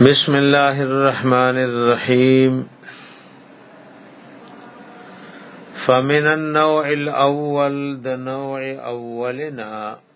بسم الله الرحمن الرحيم فمن النوع الاول د نوع اولنا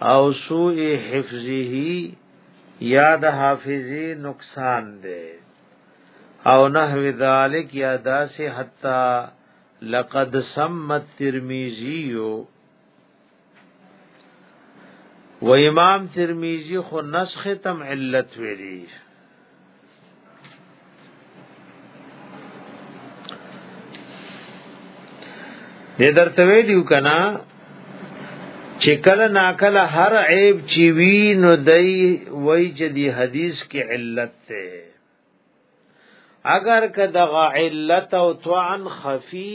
او سوء حفظه یا د حافظی نقصان دی او نحو ذالک یا داسی حتا لقد سمت ترمیزیو و امام ترمیزی خو نسخ تم علت ویلی دې درته ویلو کنا چې کله ناکله هر عیب چې وی نو دای وای چې دی حدیث کې علت ته اگر که دغه علت او طعن خفی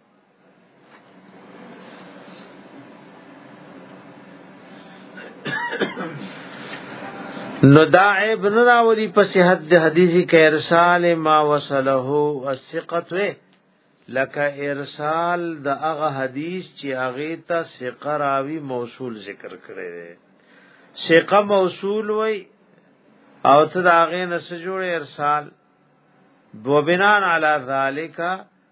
نو دا عیب نه راوړي په صحت د حدیثي کې ارسال ما وصله الثقه لکه ارسال د هغه حدیث چې هغه ته ثقه راوي موصول ذکر کړي دي ثقه موصول وي او ته دا هغه نه سجوړ ارسال وبنان علی ذالک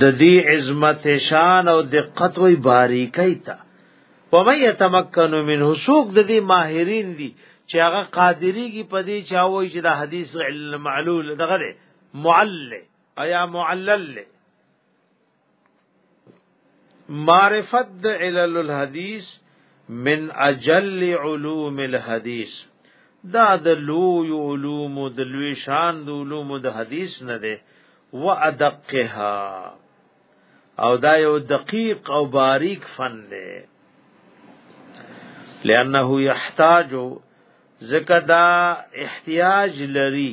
د دې عظمت شان او دقت وی باریکۍ ته ومن يتمكن منه سوق د دې ماهرین دي چې هغه قادری کی پدې چاوي چې د حدیث علم معلول دغه معلل ایا معلل معرفت د علل الحديث من اجل علوم الحديث دا د لوی علوم د لوی شان د علوم د حديث نه ده و ادقها او دا یو دقیق او باریک فن ده لانه يحتاج زکه دا احتیاج لري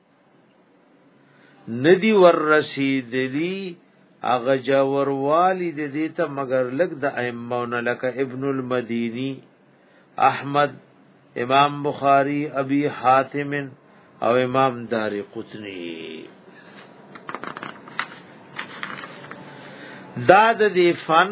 ندی ور رسیدلی اغه جاور والی د دې ته مگر لګ د ائمون لک ابن المدینی احمد امام بخاری ابي حاتم او امام داری قطنی دا د دې فن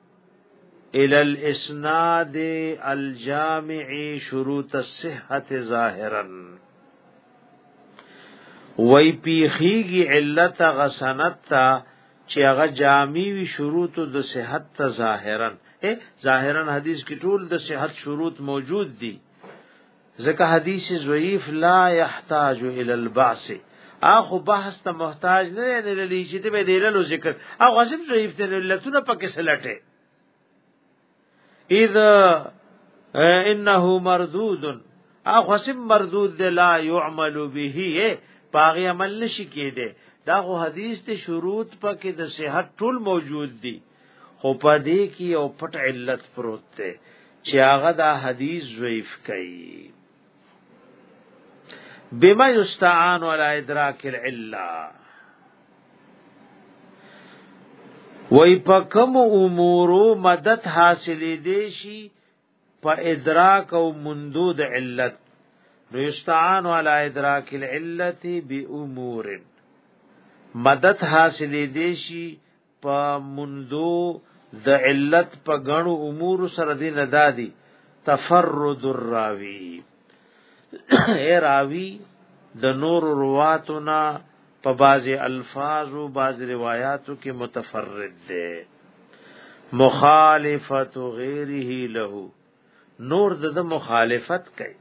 الى الاسناد الجامع شروط الصحه ظاهرا وای پیخیږي علت غسنت تا چې هغه جامع وی شروط د صحت ته ظاهرا ظاهرا حدیث کې ټول د صحت شروط موجود دي ځکه حدیث ضعیف لا يحتاج الى البعث اخو بحث ته محتاج نه دی للی چې ته به دی له ذکر او غصب ضعیف دی لتونه پکې سلټه اذا انه مردود او غصب مردود دی لا يعمل به پاغي عمل نشي کېده دا خو حدیث ته شروط پکې د صحت ټول موجود دي خو په دې کې یو پټ علت پروت دی چې هغه دا حدیث ضعیف کوي بما یستعان ولا ادراک العلہ وای په کوم امورو مدد حاصلې دي شي په ادراک او مندود علت نو یستعان علی ادراک العلت بامور مدد حاصلې دي شي په مندو د علت په غنو امور سره دی نه دادی تفرد الراوی اے راوی د نور رواتنا په باز الفاظ او باز روایاتو کې متفرد دی مخالفت غیره له نور د ده مخالفت کوي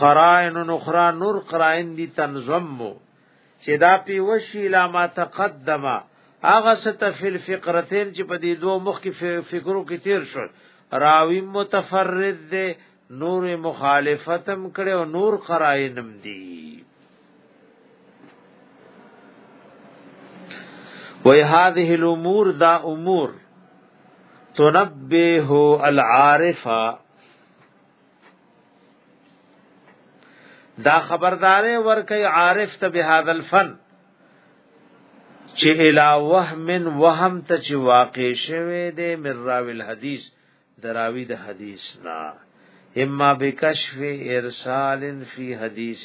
قرائن نخرا نور قرائن دي تنظم چې دا پی وشي لا ما تقدمه هغه ستفل فقرتين چې په دې دوه مخ کې فکرو کې تیر شو راوی متفرد دی نور مخالفتم کړي او نور قرائنم دي وای هذه الامور دا امور تنبه العارف دا خبردارې ورکي عارف ته به هاذ الفن چې الا وهم وهم ته چې واقع شوه دې من راوی الحديث دراوی د حدیث نا اما بکشف ارسال فی حدیث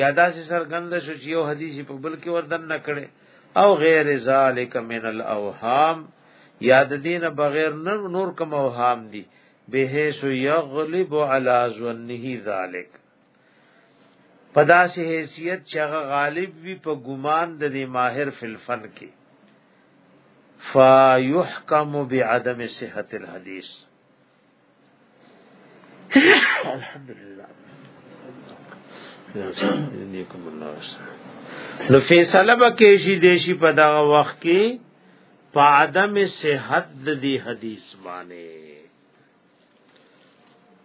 یا داسې سرګند شو چې یو حدیث په بل کې وردن نکړي او غیر ذالک من الاوهام یاد دین بغیر نور کوم اوهام دي به سو یغلب علی ظنه ذالک پداسې حیثیت چې هغه غالب وي په ګمان د ماهر فلفن کې فیحکم بعدم صحت الحدیث الحمد لله نیکم الله نو فیصله به کې شي د شي په دا وخت کې په عدم صحت د دې حدیث باندې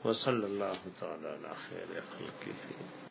وصلی الله تعالی علی خیر خلقه